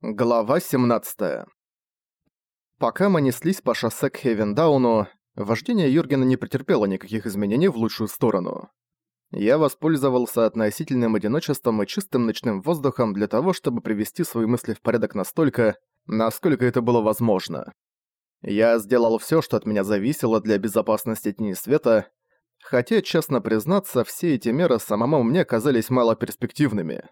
Глава 17. Пока мы неслись по шоссе к Хевендауну, вождение Юргена не претерпело никаких изменений в лучшую сторону. Я воспользовался относительным одиночеством и чистым ночным воздухом для того, чтобы привести свои мысли в порядок настолько, насколько это было возможно. Я сделал всё, что от меня зависело для безопасности Дней Света, хотя, честно признаться, все эти меры самому мне казались малоперспективными.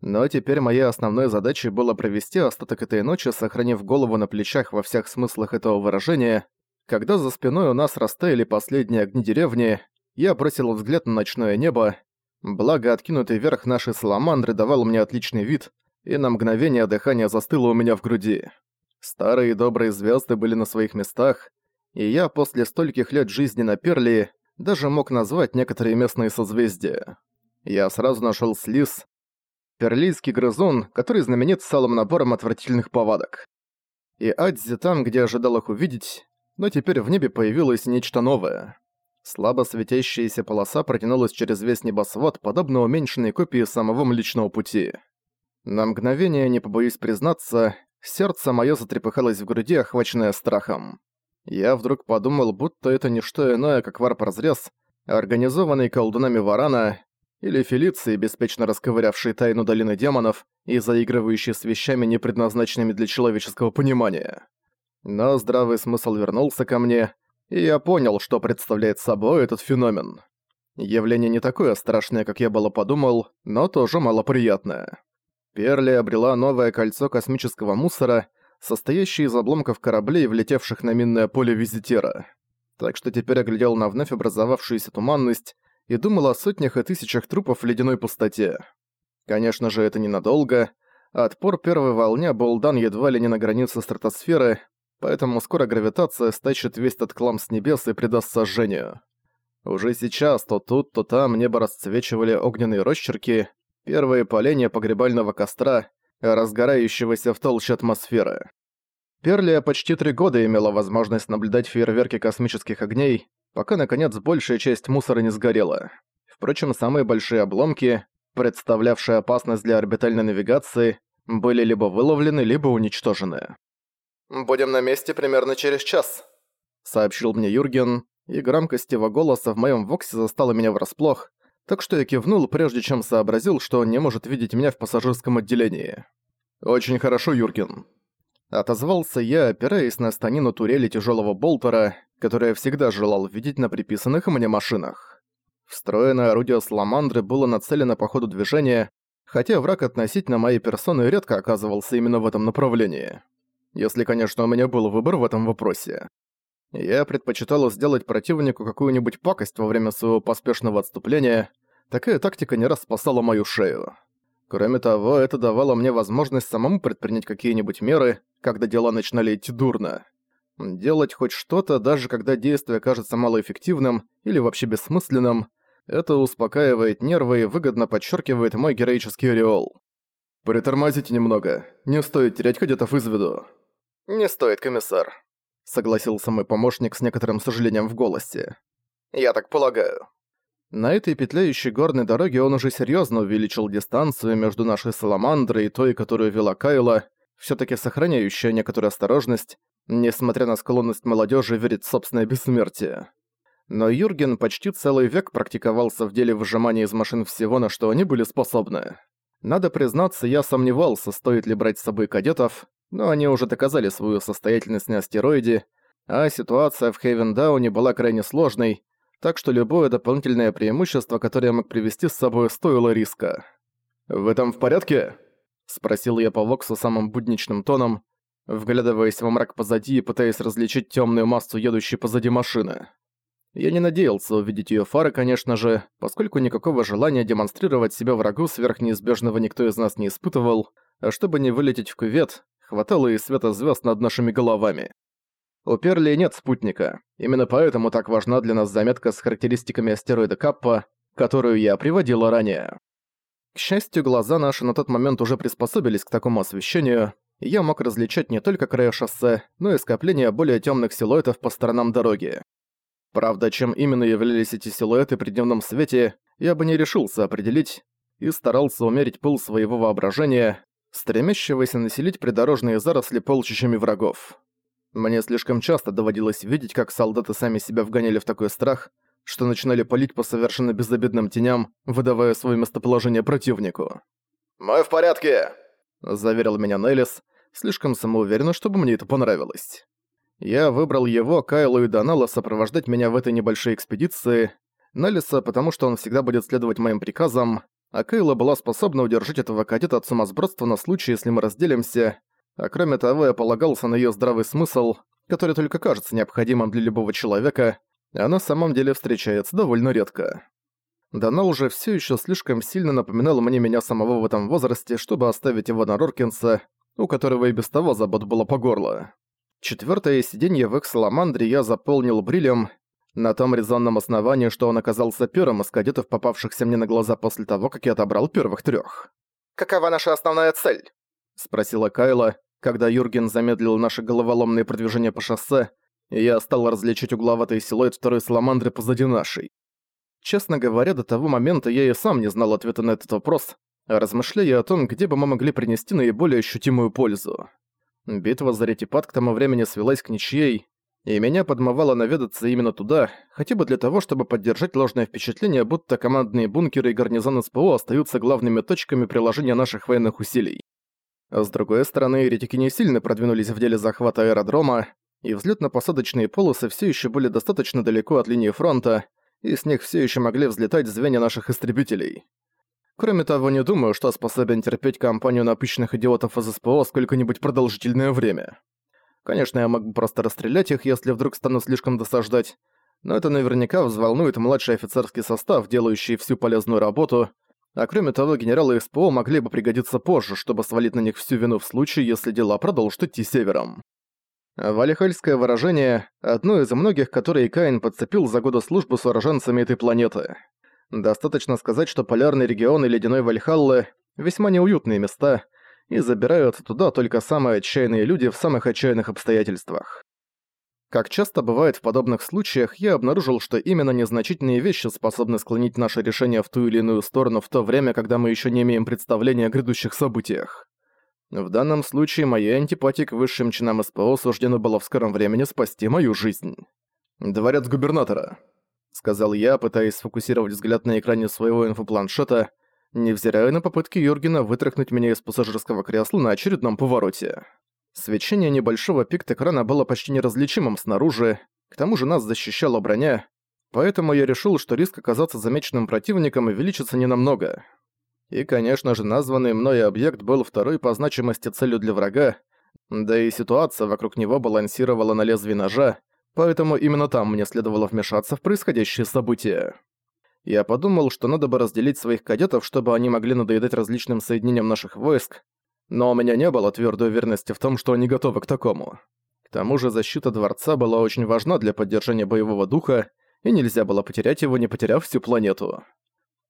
Но теперь моей основной задачей было провести остаток этой ночи, сохранив голову на плечах во всех смыслах этого выражения. Когда за спиной у нас растаяли последние огни деревни, я бросил взгляд на ночное небо. Благо, откинутый вверх нашей саламандры давал мне отличный вид, и на мгновение дыхание застыло у меня в груди. Старые добрые звезды были на своих местах, и я после стольких лет жизни на Перли даже мог назвать некоторые местные созвездия. Я сразу нашел слиз, перлийский грызун, который знаменит салым набором отвратительных повадок. И Адзи там, где ожидал их увидеть, но теперь в небе появилось нечто новое. Слабо светящаяся полоса протянулась через весь небосвод, подобно уменьшенной копии самого Млечного Пути. На мгновение, не побоюсь признаться, сердце моё затрепыхалось в груди, охваченное страхом. Я вдруг подумал, будто это не что иное, как варп-разрез, организованный колдунами Варана, или Фелиции, беспечно расковырявшей тайну долины демонов и заигрывающей с вещами, не предназначенными для человеческого понимания. Но здравый смысл вернулся ко мне, и я понял, что представляет собой этот феномен. Явление не такое страшное, как я было подумал, но тоже малоприятное. Перли обрела новое кольцо космического мусора, состоящее из обломков кораблей, влетевших на минное поле Визитера. Так что теперь оглядел на вновь образовавшуюся туманность, и думал о сотнях и тысячах трупов в ледяной пустоте. Конечно же, это ненадолго. Отпор первой волне был дан едва ли не на границе стратосферы, поэтому скоро гравитация стащит весь этот клам с небес и придаст сожжению. Уже сейчас то тут, то там небо расцвечивали огненные росчерки, первые поленья погребального костра, разгорающегося в толще атмосферы. Перлия почти три года имела возможность наблюдать фейерверки космических огней, пока, наконец, большая часть мусора не сгорела. Впрочем, самые большие обломки, представлявшие опасность для орбитальной навигации, были либо выловлены, либо уничтожены. «Будем на месте примерно через час», — сообщил мне Юрген, и громкость его голоса в моем воксе застала меня врасплох, так что я кивнул, прежде чем сообразил, что он не может видеть меня в пассажирском отделении. «Очень хорошо, Юрген», Отозвался я, опираясь на станину турели тяжелого болтера, которое я всегда желал видеть на приписанных мне машинах. Встроенное орудие Саламандры было нацелено по ходу движения, хотя враг относительно моей персоны редко оказывался именно в этом направлении. Если, конечно, у меня был выбор в этом вопросе. Я предпочитал сделать противнику какую-нибудь пакость во время своего поспешного отступления, такая тактика не раз спасала мою шею. Кроме того, это давало мне возможность самому предпринять какие-нибудь меры, когда дела начинали идти дурно. Делать хоть что-то, даже когда действие кажется малоэффективным или вообще бессмысленным, это успокаивает нервы и выгодно подчеркивает мой героический ореол. «Притормозите немного. Не стоит терять кадетов из виду». «Не стоит, комиссар», — согласился мой помощник с некоторым сожалением в голосе. «Я так полагаю». На этой петляющей горной дороге он уже серьезно увеличил дистанцию между нашей Саламандрой и той, которую вела Кайла, все таки сохраняющая некоторую осторожность, несмотря на склонность молодежи верить в собственное бессмертие. Но Юрген почти целый век практиковался в деле выжимания из машин всего, на что они были способны. Надо признаться, я сомневался, стоит ли брать с собой кадетов, но они уже доказали свою состоятельность на астероиде, а ситуация в Хейвендауне была крайне сложной, так что любое дополнительное преимущество, которое я мог привести с собой, стоило риска. «В этом в порядке?» — спросил я по Воксу самым будничным тоном, вглядываясь во мрак позади и пытаясь различить темную массу, едущей позади машины. Я не надеялся увидеть ее фары, конечно же, поскольку никакого желания демонстрировать себя врагу сверх неизбежного никто из нас не испытывал, а чтобы не вылететь в кювет, хватало и света звезд над нашими головами. У Перли нет спутника, именно поэтому так важна для нас заметка с характеристиками астероида Каппа, которую я приводила ранее. К счастью, глаза наши на тот момент уже приспособились к такому освещению, и я мог различать не только края шоссе, но и скопление более темных силуэтов по сторонам дороги. Правда, чем именно являлись эти силуэты при дневном свете, я бы не решился определить и старался умерить пыл своего воображения, стремящегося населить придорожные заросли полчищами врагов. Мне слишком часто доводилось видеть, как солдаты сами себя вгоняли в такой страх, что начинали палить по совершенно безобидным теням, выдавая свое местоположение противнику. «Мы в порядке!» – заверил меня Неллис, слишком самоуверенно, чтобы мне это понравилось. Я выбрал его, Кайлу и Донала сопровождать меня в этой небольшой экспедиции, Неллиса, потому что он всегда будет следовать моим приказам, а Кайла была способна удержать этого кадета от сумасбродства на случай, если мы разделимся, а кроме того, я полагался на её здравый смысл, который только кажется необходимым для любого человека, на самом деле встречается довольно редко. Дана уже всё ещё слишком сильно напоминала мне меня самого в этом возрасте, чтобы оставить его на Роркинса, у которого и без того забот было по горло. Четвёртое сиденье в их Саламандре я заполнил брилем, на том резонном основании, что он оказался первым из кадетов, попавшихся мне на глаза после того, как я отобрал первых трёх. «Какова наша основная цель?» — спросила Кайла, когда Юрген замедлил наше головоломное продвижение по шоссе, я стал различить угловатый силуэт второй саламандры позади нашей. Честно говоря, до того момента я и сам не знал ответа на этот вопрос, размышляя о том, где бы мы могли принести наиболее ощутимую пользу. Битва за Ретипад к тому времени свелась к ничьей, и меня подмывало наведаться именно туда, хотя бы для того, чтобы поддержать ложное впечатление, будто командные бункеры и гарнизон СПО остаются главными точками приложения наших военных усилий. С другой стороны, еретики не сильно продвинулись в деле захвата аэродрома, и взлетно-посадочные полосы все еще были достаточно далеко от линии фронта, и с них все еще могли взлетать звенья наших истребителей. Кроме того, не думаю, что способен терпеть компанию напыщенных идиотов из СПО сколько-нибудь продолжительное время. Конечно, я могу просто расстрелять их, если вдруг стану слишком досаждать, но это наверняка взволнует младший офицерский состав, делающий всю полезную работу, а кроме того, генералы СПО могли бы пригодиться позже, чтобы свалить на них всю вину в случае, если дела продолжат идти севером. Валихальское выражение – одно из многих, которые Каин подцепил за годы службы с уроженцами этой планеты. Достаточно сказать, что полярный регион и ледяной Вальхаллы – весьма неуютные места, и забирают туда только самые отчаянные люди в самых отчаянных обстоятельствах. Как часто бывает в подобных случаях, я обнаружил, что именно незначительные вещи способны склонить наше решение в ту или иную сторону в то время, когда мы еще не имеем представления о грядущих событиях. В данном случае моей антипатии к высшим чинам СПО суждено было в скором времени спасти мою жизнь. «Дворец губернатора», — сказал я, пытаясь сфокусировать взгляд на экране своего инфопланшета, невзирая на попытки Юргена вытряхнуть меня из пассажирского кресла на очередном повороте. Свечение небольшого пикт-экрана было почти неразличимым снаружи, к тому же нас защищала броня, поэтому я решил, что риск оказаться замеченным противником увеличится ненамного. И, конечно же, названный мной объект был второй по значимости целью для врага, да и ситуация вокруг него балансировала на лезвии ножа, поэтому именно там мне следовало вмешаться в происходящие события. Я подумал, что надо бы разделить своих кадетов, чтобы они могли надоедать различным соединениям наших войск, но у меня не было твердой уверенности в том, что они готовы к такому. К тому же защита дворца была очень важна для поддержания боевого духа, и нельзя было потерять его, не потеряв всю планету.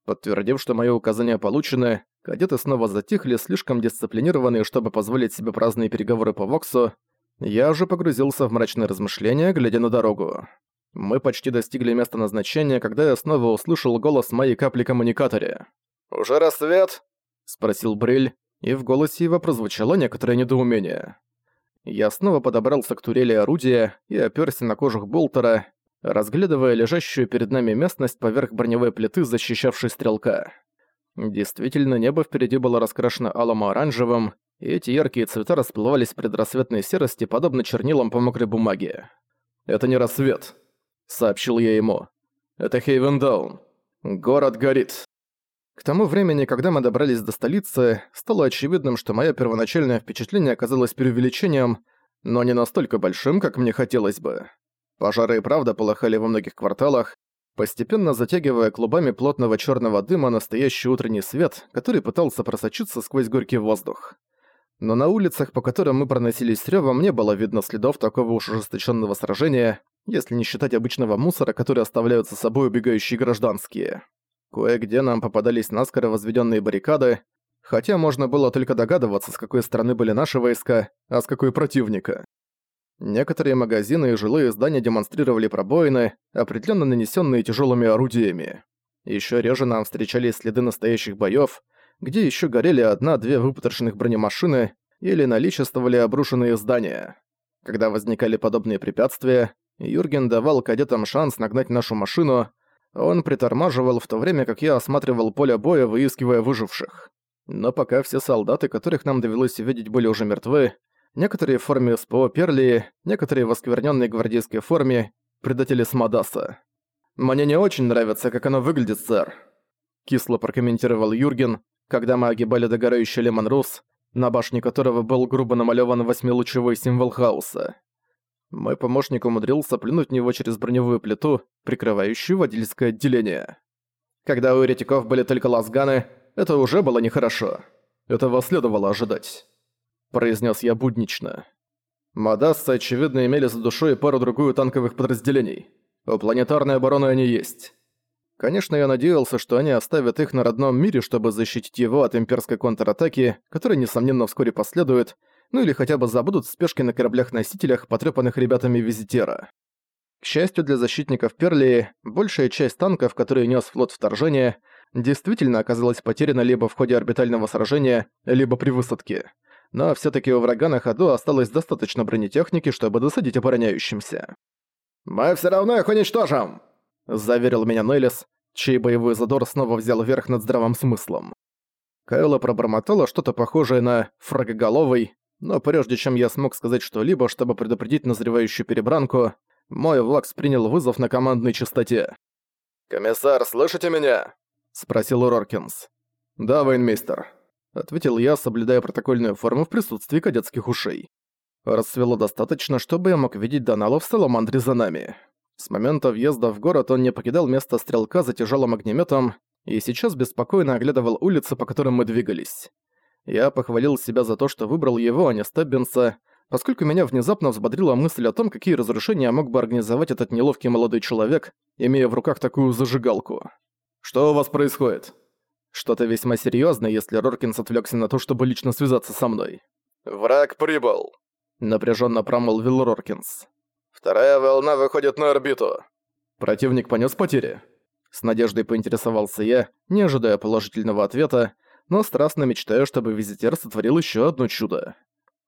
Подтвердив, что мои указания получены, кадеты снова затихли, слишком дисциплинированные, чтобы позволить себе праздные переговоры по Воксу, я уже погрузился в мрачные размышления, глядя на дорогу. Мы почти достигли места назначения, когда я снова услышал голос моей капли-коммуникаторе. «Уже рассвет?» — спросил Бриль, и в голосе его прозвучало некоторое недоумение. Я снова подобрался к турели орудия и оперся на кожух Болтера, разглядывая лежащую перед нами местность поверх броневой плиты, защищавшей стрелка. Действительно, небо впереди было раскрашено алым-оранжевым, и эти яркие цвета расплывались в предрассветной серости, подобно чернилам по мокрой бумаге. «Это не рассвет», — сообщил я ему. «Это Хейвендаун. Город горит». К тому времени, когда мы добрались до столицы, стало очевидным, что мое первоначальное впечатление оказалось преувеличением, но не настолько большим, как мне хотелось бы. Пожары и правда полыхали во многих кварталах, постепенно затягивая клубами плотного черного дыма настоящий утренний свет, который пытался просочиться сквозь горький воздух. Но на улицах, по которым мы проносились с рёвом, не было видно следов такого уж ожесточенного сражения, если не считать обычного мусора, который оставляют за собой убегающие гражданские. Кое-где нам попадались наскоро возведенные баррикады, хотя можно было только догадываться, с какой стороны были наши войска, а с какой противника. Некоторые магазины и жилые здания демонстрировали пробоины, определенно нанесенные тяжелыми орудиями. Еще реже нам встречались следы настоящих боев, где еще горели одна-две выпотрошенных бронемашины или наличествовали обрушенные здания. Когда возникали подобные препятствия, Юрген давал кадетам шанс нагнать нашу машину, он притормаживал в то время, как я осматривал поле боя, выискивая выживших. Но пока все солдаты, которых нам довелось увидеть, были уже мертвы, некоторые в форме СПО Перли, некоторые в оскверненной гвардейской форме, предатели Смодаса. «Мне не очень нравится, как оно выглядит, сэр», — кисло прокомментировал Юрген, когда мы огибали догорающий Лемон Рус, на башне которого был грубо намалёван восьмилучевой символ хаоса. Мой помощник умудрился плюнуть в него через броневую плиту, прикрывающую водительское отделение. Когда у еретиков были только лазганы, это уже было нехорошо. Этого следовало ожидать. Произнес я буднично. Мадассы, очевидно, имели за душой пару-другую танковых подразделений. У планетарной обороны они есть. Конечно, я надеялся, что они оставят их на родном мире, чтобы защитить его от имперской контратаки, которая, несомненно, вскоре последует, ну или хотя бы забудут спешки на кораблях-носителях, потрепанных ребятами Визитера. К счастью для защитников Перли, большая часть танков, которые нес флот вторжения, действительно оказалась потеряна либо в ходе орбитального сражения, либо при высадке. Но все таки у врага на ходу осталось достаточно бронетехники, чтобы досадить обороняющимся. «Мы все равно их уничтожим!» – заверил меня Неллис, чей боевой задор снова взял верх над здравым смыслом. Кайла пробормотала что-то похожее на «фрагоголовый», но прежде чем я смог сказать что-либо, чтобы предупредить назревающую перебранку, мой Влакс принял вызов на командной частоте. «Комиссар, слышите меня?» — спросил Роркинс. «Да, военмейстер», — ответил я, соблюдая протокольную форму в присутствии кадетских ушей. Расцвело достаточно, чтобы я мог видеть Доналу в Саламандре за нами. С момента въезда в город он не покидал место стрелка за тяжелым огнеметом и сейчас беспокойно оглядывал улицы, по которым мы двигались. Я похвалил себя за то, что выбрал его, а не Стеббинса, поскольку меня внезапно взбодрила мысль о том, какие разрушения мог бы организовать этот неловкий молодой человек, имея в руках такую зажигалку. «Что у вас происходит?» Что-то весьма серьёзное, если Роркинс отвлёкся на то, чтобы лично связаться со мной. «Враг прибыл», — напряжённо промолвил Роркинс. «Вторая волна выходит на орбиту». «Противник понёс потери?» С надеждой поинтересовался я, не ожидая положительного ответа, но страстно мечтаю, чтобы Визитер сотворил еще одно чудо.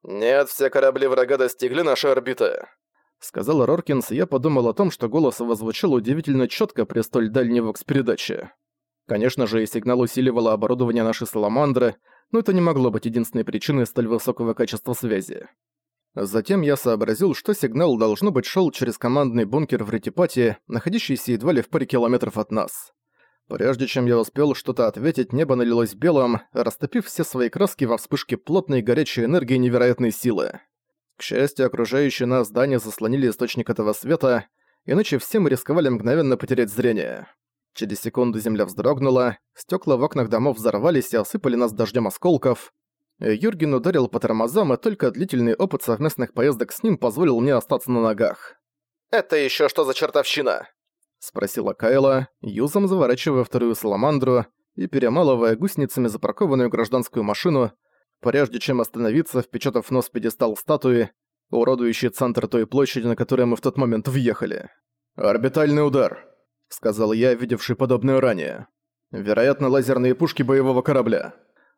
«Нет, все корабли врага достигли нашей орбиты», — сказал Роркинс, и я подумал о том, что голос его звучал удивительно четко при столь дальней вокс-передаче. Конечно же, и сигнал усиливало оборудование нашей Саламандры, но это не могло быть единственной причиной столь высокого качества связи. Затем я сообразил, что сигнал должно быть шел через командный бункер в Ретипате, находящийся едва ли в паре километров от нас. Прежде чем я успел что-то ответить, небо налилось белым, растопив все свои краски во вспышке плотной горячей энергии невероятной силы. К счастью, окружающие нас здания заслонили источник этого света, иначе все мы рисковали мгновенно потерять зрение. Через секунду земля вздрогнула, стекла в окнах домов взорвались и осыпали нас дождем осколков. Юрген ударил по тормозам, и только длительный опыт совместных поездок с ним позволил мне остаться на ногах. «Это еще что за чертовщина?» — спросила Кайла, юзом заворачивая вторую саламандру и перемалывая гусеницами запаркованную гражданскую машину, прежде чем остановиться, впечатав нос пьедестал статуи, уродующий центр той площади, на которой мы в тот момент въехали. «Орбитальный удар», — сказал я, видевший подобное ранее. «Вероятно, лазерные пушки боевого корабля».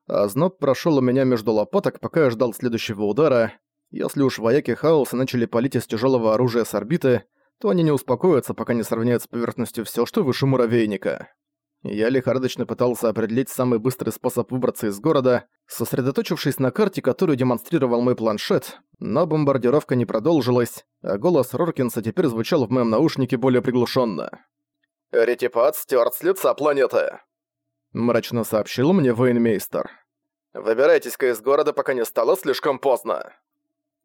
А зноб прошёл у меня между лопаток, пока я ждал следующего удара. Если уж вояки хаоса начали палить из тяжелого оружия с орбиты, то они не успокоятся, пока не сравняют с поверхностью все, что выше муравейника. Я лихорадочно пытался определить самый быстрый способ выбраться из города, сосредоточившись на карте, которую демонстрировал мой планшет, но бомбардировка не продолжилась, а голос Роркинса теперь звучал в моем наушнике более приглушенно. «Ретипат стёрт с лица планеты», — мрачно сообщил мне военмейстер. «Выбирайтесь-ка из города, пока не стало слишком поздно».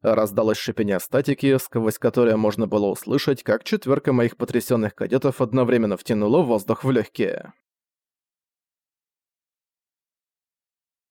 Раздалось шипение статики, сквозь которое можно было услышать, как четверка моих потрясенных кадетов одновременно втянула воздух в легкие.